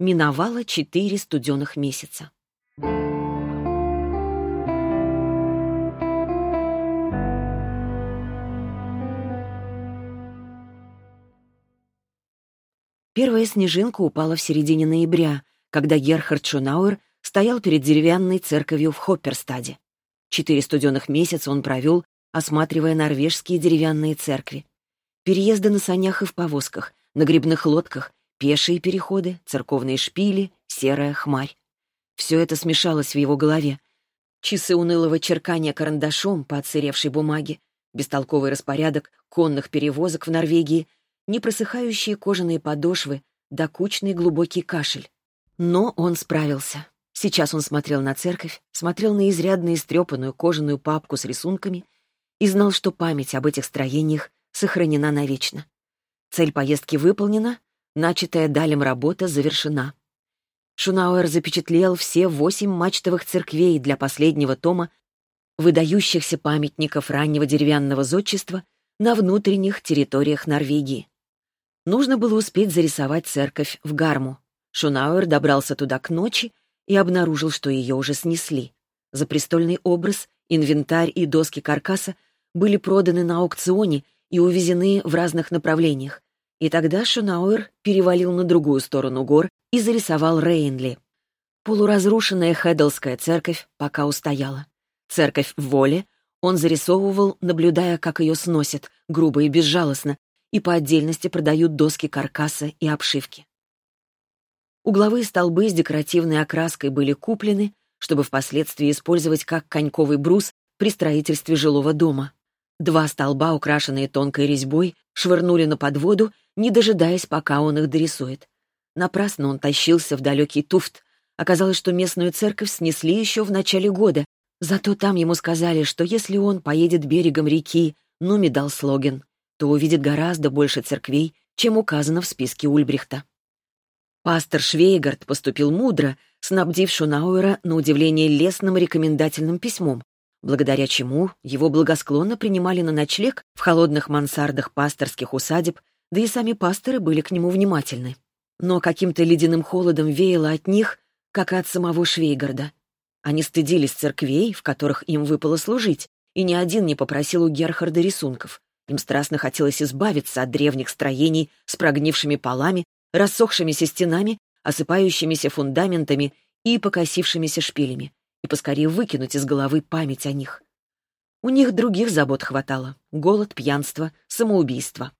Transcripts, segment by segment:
миновало четыре студеных месяца. Первая снежинка упала в середине ноября, когда Герхард Шунауэр стоял перед деревянной церковью в Хопперстаде. Четыре студеных месяца он провел, осматривая норвежские деревянные церкви. Переезды на санях и в повозках, на грибных лодках, пешие переходы, церковные шпили, серая хмарь. Все это смешалось в его голове. Часы унылого черкания карандашом по отсыревшей бумаге, бестолковый распорядок конных перевозок в Норвегии — непросыхающие кожаные подошвы, докучный глубокий кашель. Но он справился. Сейчас он смотрел на церковь, смотрел на изрядно истрепанную кожаную папку с рисунками и знал, что память об этих строениях сохранена навечно. Цель поездки выполнена, начатая Далем работа завершена. Шунауэр запечатлел все восемь мачтовых церквей для последнего тома выдающихся памятников раннего деревянного зодчества на внутренних территориях Норвегии. Нужно было успеть зарисовать церковь в Гарму. Шунауэр добрался туда к ночи и обнаружил, что ее уже снесли. За престольный образ, инвентарь и доски каркаса были проданы на аукционе и увезены в разных направлениях. И тогда Шунауэр перевалил на другую сторону гор и зарисовал Рейнли. Полуразрушенная Хэддлская церковь пока устояла. Церковь в воле он зарисовывал, наблюдая, как ее сносят, грубо и безжалостно, и по отдельности продают доски каркаса и обшивки. Угловые столбы с декоративной окраской были куплены, чтобы впоследствии использовать как коньковый брус при строительстве жилого дома. Два столба, украшенные тонкой резьбой, швырнули на подводу, не дожидаясь, пока он их дорисует. Напрасно он тащился в далекий туфт. Оказалось, что местную церковь снесли еще в начале года, зато там ему сказали, что если он поедет берегом реки Нумидалслоген, то увидит гораздо больше церквей, чем указано в списке Ульбрихта. Пастор Швейгард поступил мудро, снабдив Шунауэра на удивление лестным рекомендательным письмом, благодаря чему его благосклонно принимали на ночлег в холодных мансардах пасторских усадеб, да и сами пасторы были к нему внимательны. Но каким-то ледяным холодом веяло от них, как и от самого Швейгарда. Они стыдились церквей, в которых им выпало служить, и ни один не попросил у Герхарда рисунков. Им страстно хотелось избавиться от древних строений с прогнившими полами, рассохшимися стенами, осыпающимися фундаментами и покосившимися шпилями, и поскорее выкинуть из головы память о них. У них других забот хватало — голод, пьянство, самоубийство.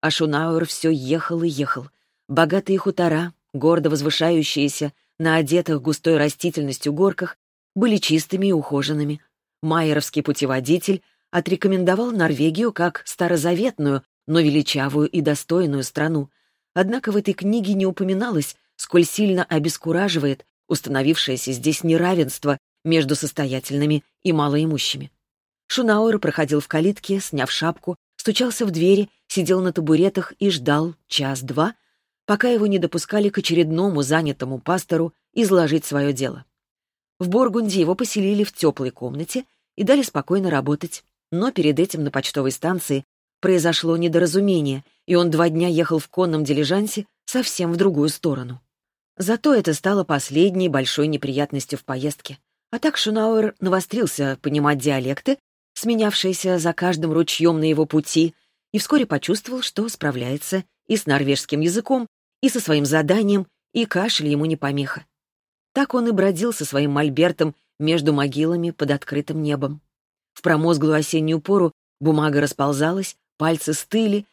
А Шунауэр все ехал и ехал. Богатые хутора, гордо возвышающиеся на одетых густой растительностью горках, были чистыми и ухоженными. Майеровский путеводитель отрекомендовал Норвегию как старозаветную, но величавую и достойную страну. Однако в этой книге не упоминалось, сколь сильно обескураживает установившееся здесь неравенство между состоятельными и малоимущими. Шунауэр проходил в калитке, сняв шапку, стучался в двери, сидел на табуретах и ждал час-два, пока его не допускали к очередному занятому пастору изложить свое дело. В Боргунде его поселили в теплой комнате и дали спокойно работать. Но перед этим на почтовой станции произошло недоразумение, и он два дня ехал в конном дилижансе совсем в другую сторону. Зато это стало последней большой неприятностью в поездке. А так Шунауэр навострился понимать диалекты, сменявшиеся за каждым ручьем на его пути, и вскоре почувствовал, что справляется и с норвежским языком, и со своим заданием, и кашель ему не помеха. Так он и бродил со своим мольбертом между могилами под открытым небом. В промозглую осеннюю пору бумага расползалась, пальцы стыли,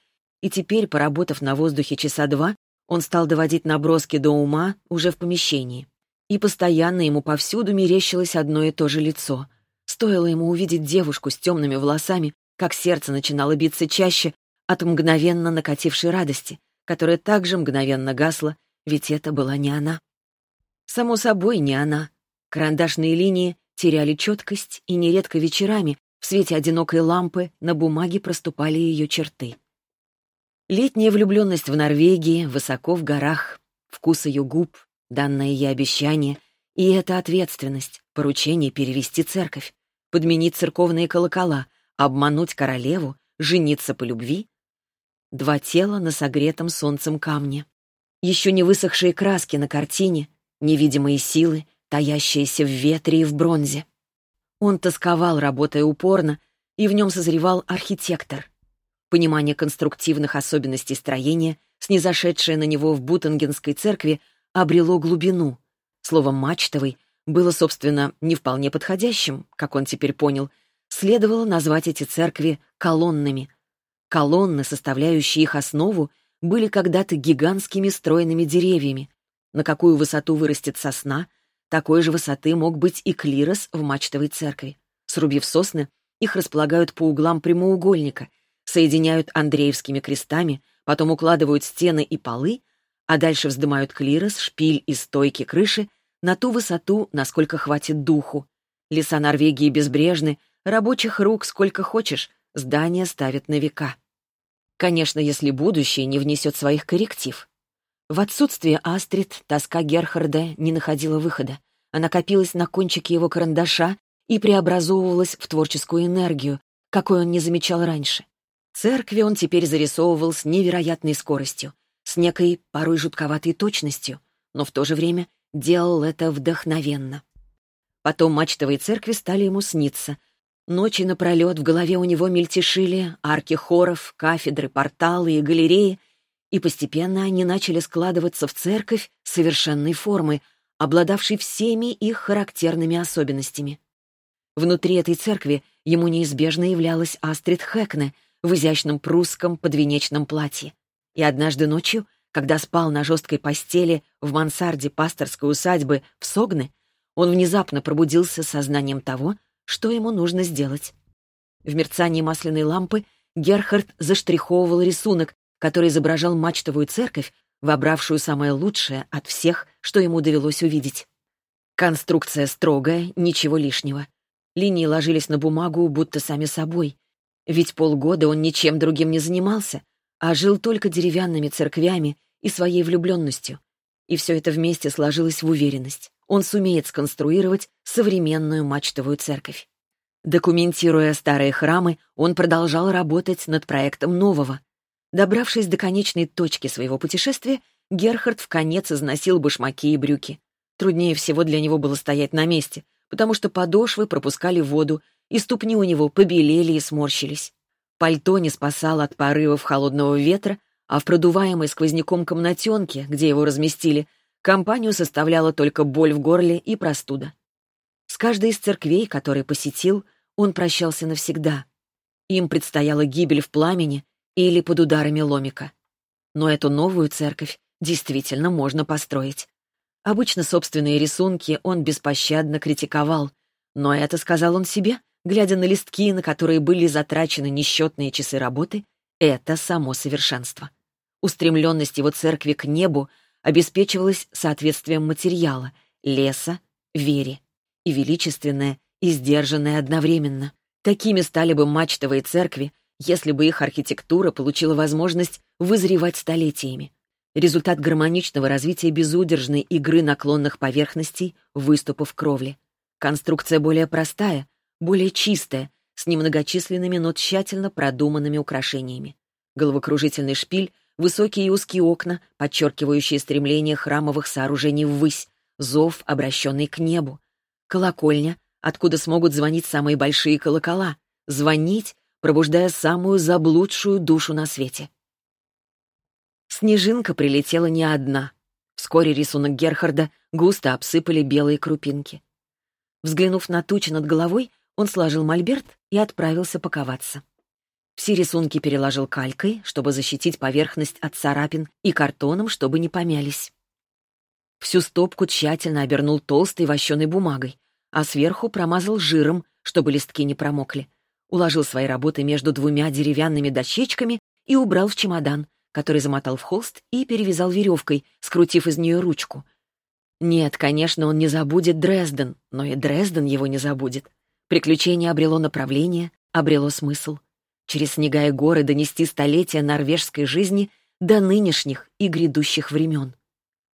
и теперь, поработав на воздухе часа два, он стал доводить наброски до ума уже в помещении. И постоянно ему повсюду мерещилось одно и то же лицо. Стоило ему увидеть девушку с темными волосами, как сердце начинало биться чаще от мгновенно накатившей радости, которая также мгновенно гасла, ведь это была не она. Само собой, не она. Карандашные линии теряли четкость, и нередко вечерами в свете одинокой лампы на бумаге проступали ее черты. Летняя влюбленность в Норвегии, высоко в горах, вкус ее губ, данное ей обещание, и эта ответственность, поручение перевести церковь, подменить церковные колокола, обмануть королеву, жениться по любви. Два тела на согретом солнцем камне. Еще не высохшие краски на картине, невидимые силы, таящиеся в ветре и в бронзе. Он тосковал, работая упорно, и в нем созревал архитектор. Понимание конструктивных особенностей строения, снизошедшее на него в Бутангенской церкви, обрело глубину. Слово «мачтовый» было, собственно, не вполне подходящим, как он теперь понял. Следовало назвать эти церкви колоннами. Колонны, составляющие их основу, были когда-то гигантскими стройными деревьями. На какую высоту вырастет сосна, такой же высоты мог быть и клирос в мачтовой церкви. Срубив сосны, их располагают по углам прямоугольника, соединяют Андреевскими крестами, потом укладывают стены и полы, а дальше вздымают клирос, шпиль и стойки крыши на ту высоту, насколько хватит духу. Леса Норвегии безбрежны, рабочих рук сколько хочешь, здания ставят на века. Конечно, если будущее не внесет своих корректив. В отсутствие Астрид тоска Герхарда не находила выхода. Она копилась на кончике его карандаша и преобразовывалась в творческую энергию, какой он не замечал раньше. Церкви он теперь зарисовывал с невероятной скоростью, с некой порой жутковатой точностью, но в то же время делал это вдохновенно. Потом мачтовые церкви стали ему сниться — Ночи напролет в голове у него мельтешили арки хоров, кафедры, порталы и галереи, и постепенно они начали складываться в церковь совершенной формы, обладавшей всеми их характерными особенностями. Внутри этой церкви ему неизбежно являлась Астрид Хэкне в изящном прусском подвенечном платье. И однажды ночью, когда спал на жесткой постели в мансарде пасторской усадьбы в Согне, он внезапно пробудился сознанием того, что ему нужно сделать. В мерцании масляной лампы Герхард заштриховывал рисунок, который изображал мачтовую церковь, вобравшую самое лучшее от всех, что ему довелось увидеть. Конструкция строгая, ничего лишнего. Линии ложились на бумагу, будто сами собой. Ведь полгода он ничем другим не занимался, а жил только деревянными церквями и своей влюбленностью. И все это вместе сложилось в уверенность он сумеет сконструировать современную мачтовую церковь. Документируя старые храмы, он продолжал работать над проектом нового. Добравшись до конечной точки своего путешествия, Герхард в конец износил башмаки и брюки. Труднее всего для него было стоять на месте, потому что подошвы пропускали воду, и ступни у него побелели и сморщились. Пальто не спасало от порывов холодного ветра, а в продуваемой сквозняком комнатенке, где его разместили, Компанию составляла только боль в горле и простуда. С каждой из церквей, которые посетил, он прощался навсегда. Им предстояла гибель в пламени или под ударами ломика. Но эту новую церковь действительно можно построить. Обычно собственные рисунки он беспощадно критиковал, но это сказал он себе, глядя на листки, на которые были затрачены несчетные часы работы, это само совершенство. Устремленность его церкви к небу обеспечивалось соответствием материала, леса, вере. И величественное, и сдержанное одновременно. Такими стали бы мачтовые церкви, если бы их архитектура получила возможность вызревать столетиями. Результат гармоничного развития безудержной игры наклонных поверхностей, выступов кровли. Конструкция более простая, более чистая, с немногочисленными, но тщательно продуманными украшениями. Головокружительный шпиль Высокие и узкие окна, подчеркивающие стремление храмовых сооружений ввысь, зов, обращенный к небу. Колокольня, откуда смогут звонить самые большие колокола. Звонить, пробуждая самую заблудшую душу на свете. Снежинка прилетела не одна. Вскоре рисунок Герхарда густо обсыпали белые крупинки. Взглянув на тучи над головой, он сложил мольберт и отправился паковаться. Все рисунки переложил калькой, чтобы защитить поверхность от царапин, и картоном, чтобы не помялись. Всю стопку тщательно обернул толстой вощеной бумагой, а сверху промазал жиром, чтобы листки не промокли. Уложил свои работы между двумя деревянными дощечками и убрал в чемодан, который замотал в холст и перевязал веревкой, скрутив из нее ручку. Нет, конечно, он не забудет Дрезден, но и Дрезден его не забудет. Приключение обрело направление, обрело смысл — через снега и горы донести столетия норвежской жизни до нынешних и грядущих времен.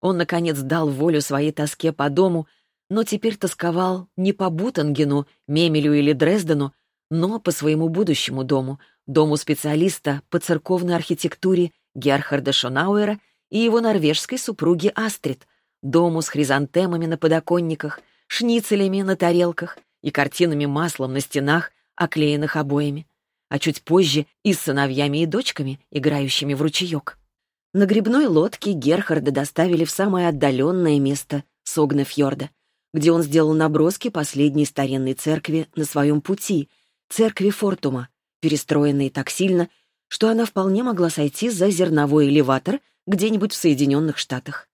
Он, наконец, дал волю своей тоске по дому, но теперь тосковал не по Бутангену, Мемелю или Дрездену, но по своему будущему дому, дому специалиста по церковной архитектуре Герхарда Шонауэра и его норвежской супруги Астрид, дому с хризантемами на подоконниках, шницелями на тарелках и картинами маслом на стенах, оклеенных обоями, а чуть позже и с сыновьями и дочками, играющими в ручеек. На грибной лодке Герхарда доставили в самое отдаленное место Согнефьорда, где он сделал наброски последней старинной церкви на своем пути, церкви Фортума, перестроенной так сильно, что она вполне могла сойти за зерновой элеватор где-нибудь в Соединенных Штатах.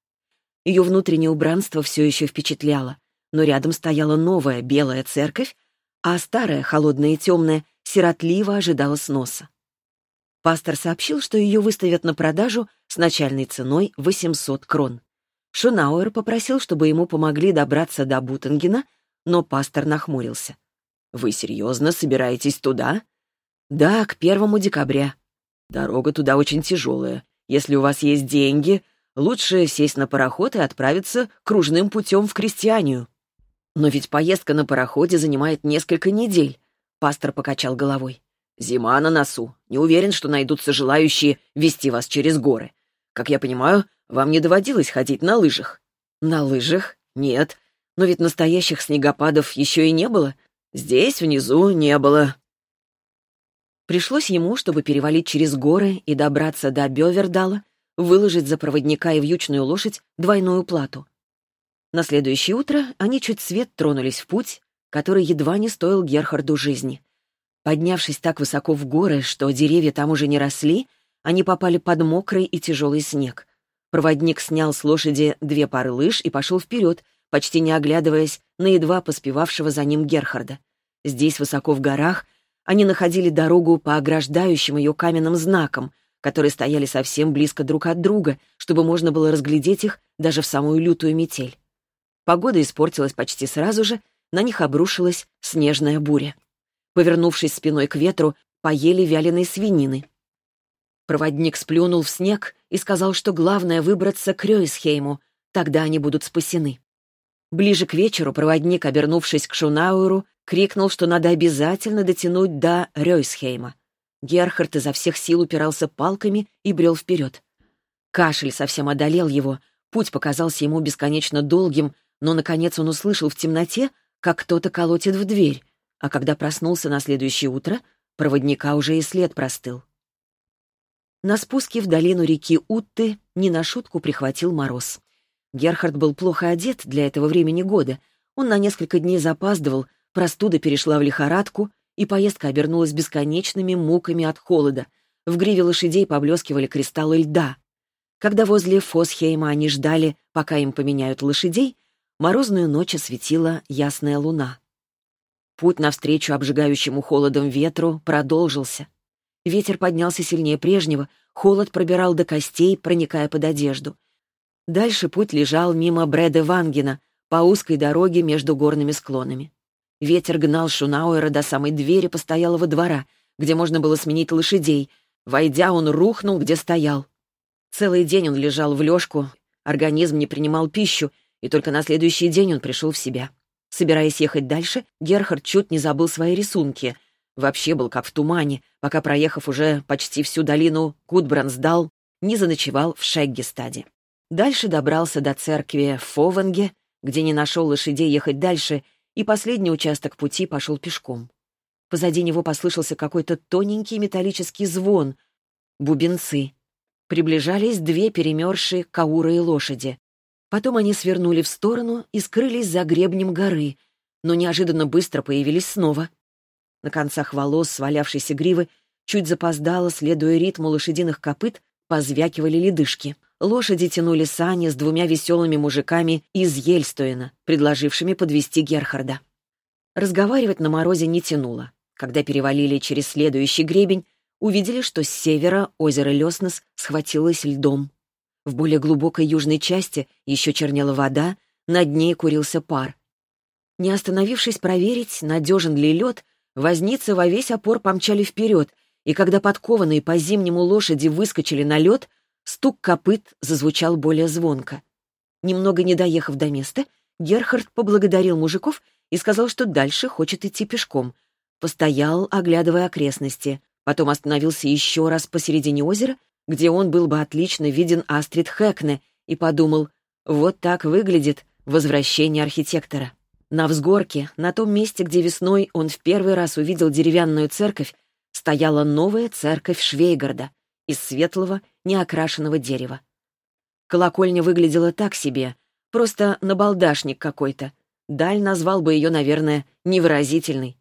Ее внутреннее убранство все еще впечатляло, но рядом стояла новая белая церковь, а старая, холодная и темная, сиротливо ожидала сноса. Пастор сообщил, что ее выставят на продажу с начальной ценой 800 крон. Шунауэр попросил, чтобы ему помогли добраться до Бутангена, но пастор нахмурился. «Вы серьезно собираетесь туда?» «Да, к первому декабря. Дорога туда очень тяжелая. Если у вас есть деньги, лучше сесть на пароход и отправиться кружным путем в Крестьянию». «Но ведь поездка на пароходе занимает несколько недель», — пастор покачал головой. «Зима на носу. Не уверен, что найдутся желающие вести вас через горы. Как я понимаю, вам не доводилось ходить на лыжах?» «На лыжах? Нет. Но ведь настоящих снегопадов еще и не было. Здесь, внизу, не было». Пришлось ему, чтобы перевалить через горы и добраться до Бёвердала, выложить за проводника и вьючную лошадь двойную плату. На следующее утро они чуть свет тронулись в путь, который едва не стоил Герхарду жизни. Поднявшись так высоко в горы, что деревья там уже не росли, они попали под мокрый и тяжелый снег. Проводник снял с лошади две пары лыж и пошел вперед, почти не оглядываясь на едва поспевавшего за ним Герхарда. Здесь, высоко в горах, они находили дорогу по ограждающим ее каменным знакам, которые стояли совсем близко друг от друга, чтобы можно было разглядеть их даже в самую лютую метель. Погода испортилась почти сразу же, на них обрушилась снежная буря. Повернувшись спиной к ветру, поели вяленой свинины. Проводник сплюнул в снег и сказал, что главное выбраться к Рёйсхейму, тогда они будут спасены. Ближе к вечеру проводник, обернувшись к Шунауэру, крикнул, что надо обязательно дотянуть до Рёйсхейма. Герхард изо всех сил упирался палками и брел вперед. Кашель совсем одолел его, путь показался ему бесконечно долгим, но, наконец, он услышал в темноте, как кто-то колотит в дверь, а когда проснулся на следующее утро, проводника уже и след простыл. На спуске в долину реки Утты не на шутку прихватил мороз. Герхард был плохо одет для этого времени года. Он на несколько дней запаздывал, простуда перешла в лихорадку, и поездка обернулась бесконечными муками от холода. В гриве лошадей поблескивали кристаллы льда. Когда возле Фосхейма они ждали, пока им поменяют лошадей, Морозную ночь осветила ясная луна. Путь навстречу обжигающему холодом ветру продолжился. Ветер поднялся сильнее прежнего, холод пробирал до костей, проникая под одежду. Дальше путь лежал мимо Брэда Вангена, по узкой дороге между горными склонами. Ветер гнал Шунауэра до самой двери постоялого двора, где можно было сменить лошадей. Войдя, он рухнул, где стоял. Целый день он лежал в лёжку, организм не принимал пищу, и только на следующий день он пришел в себя. Собираясь ехать дальше, Герхард чуть не забыл свои рисунки. Вообще был как в тумане, пока, проехав уже почти всю долину, Кутбрансдал не заночевал в Шеггестаде. Дальше добрался до церкви в Фовенге, где не нашел лошадей ехать дальше, и последний участок пути пошел пешком. Позади него послышался какой-то тоненький металлический звон. Бубенцы. Приближались две перемерзшие каурые лошади. Потом они свернули в сторону и скрылись за гребнем горы, но неожиданно быстро появились снова. На концах волос свалявшейся гривы чуть запоздало, следуя ритму лошадиных копыт, позвякивали ледышки. Лошади тянули сани с двумя веселыми мужиками из Ельстоина, предложившими подвести Герхарда. Разговаривать на морозе не тянуло. Когда перевалили через следующий гребень, увидели, что с севера озеро Леснес схватилось льдом. В более глубокой южной части еще чернела вода, над ней курился пар. Не остановившись проверить, надежен ли лед, возницы во весь опор помчали вперед, и когда подкованные по зимнему лошади выскочили на лед, стук копыт зазвучал более звонко. Немного не доехав до места, Герхард поблагодарил мужиков и сказал, что дальше хочет идти пешком. Постоял, оглядывая окрестности, потом остановился еще раз посередине озера — где он был бы отлично виден Астрид Хэкне, и подумал, вот так выглядит возвращение архитектора. На взгорке, на том месте, где весной он в первый раз увидел деревянную церковь, стояла новая церковь Швейгарда из светлого, неокрашенного дерева. Колокольня выглядела так себе, просто набалдашник какой-то. Даль назвал бы ее, наверное, невыразительной.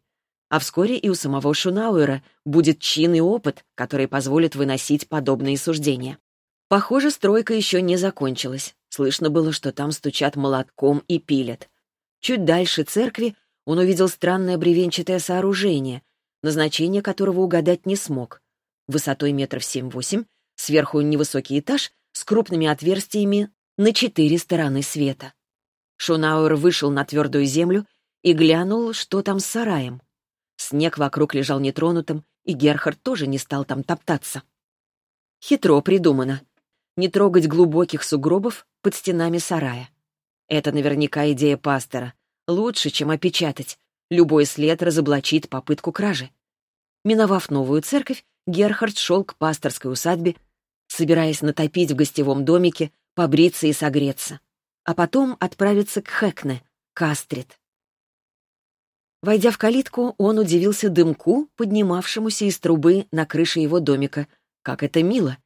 А вскоре и у самого Шунауэра будет чин и опыт, который позволит выносить подобные суждения. Похоже, стройка еще не закончилась. Слышно было, что там стучат молотком и пилят. Чуть дальше церкви он увидел странное бревенчатое сооружение, назначение которого угадать не смог. Высотой метров семь-восемь, сверху невысокий этаж с крупными отверстиями на четыре стороны света. Шунауэр вышел на твердую землю и глянул, что там с сараем. Снег вокруг лежал нетронутым, и Герхард тоже не стал там топтаться. Хитро придумано. Не трогать глубоких сугробов под стенами сарая. Это наверняка идея пастора. Лучше, чем опечатать. Любой след разоблачит попытку кражи. Миновав новую церковь, Герхард шел к пасторской усадьбе, собираясь натопить в гостевом домике, побриться и согреться, а потом отправиться к Хэкне, к Астрид. Войдя в калитку, он удивился дымку, поднимавшемуся из трубы на крыше его домика. Как это мило!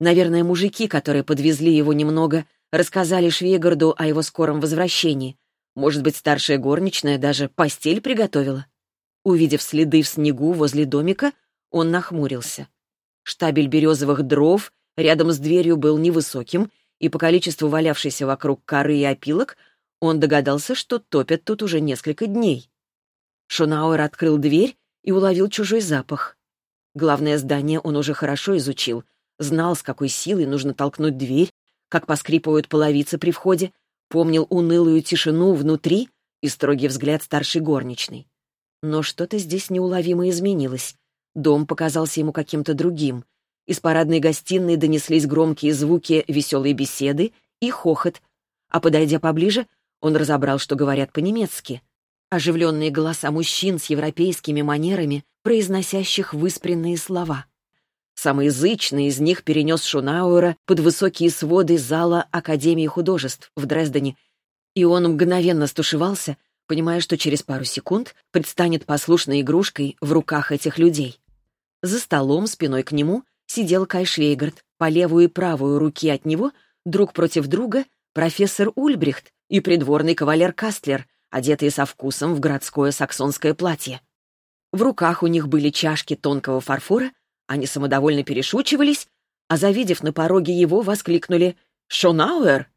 Наверное, мужики, которые подвезли его немного, Рассказали Швейгарду о его скором возвращении. Может быть, старшая горничная даже постель приготовила. Увидев следы в снегу возле домика, он нахмурился. Штабель березовых дров рядом с дверью был невысоким, и по количеству валявшейся вокруг коры и опилок он догадался, что топят тут уже несколько дней. Шунауэр открыл дверь и уловил чужой запах. Главное здание он уже хорошо изучил, знал, с какой силой нужно толкнуть дверь, как поскрипывают половицы при входе, помнил унылую тишину внутри и строгий взгляд старшей горничной. Но что-то здесь неуловимо изменилось. Дом показался ему каким-то другим. Из парадной гостиной донеслись громкие звуки веселой беседы и хохот, а, подойдя поближе, он разобрал, что говорят по-немецки. Оживленные голоса мужчин с европейскими манерами, произносящих выспренные слова — Самый язычный из них перенес Шунауэра под высокие своды зала Академии художеств в Дрездене, и он мгновенно стушевался, понимая, что через пару секунд предстанет послушной игрушкой в руках этих людей. За столом, спиной к нему, сидел Кай Швейгард, по левую и правую руки от него, друг против друга, профессор Ульбрихт и придворный кавалер Кастлер, одетые со вкусом в городское саксонское платье. В руках у них были чашки тонкого фарфора — они самодовольно перешучивались, а, завидев на пороге его, воскликнули «Шонауэр!»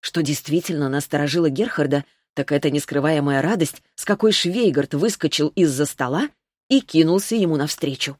Что действительно насторожило Герхарда, так это нескрываемая радость, с какой Швейгард выскочил из-за стола и кинулся ему навстречу.